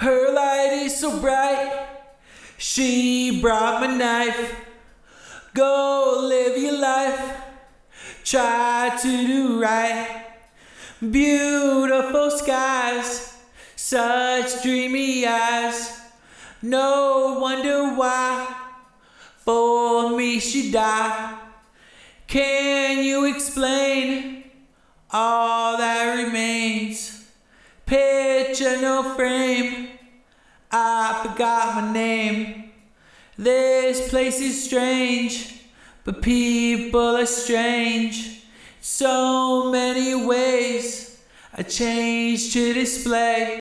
Her light is so bright, she brought my knife. Go live your life, try to do right. Beautiful skies, such dreamy eyes. No wonder why for me she died. Can you explain all that remains? No frame. I forgot my name. This place is strange, but people are strange. So many ways I change to display.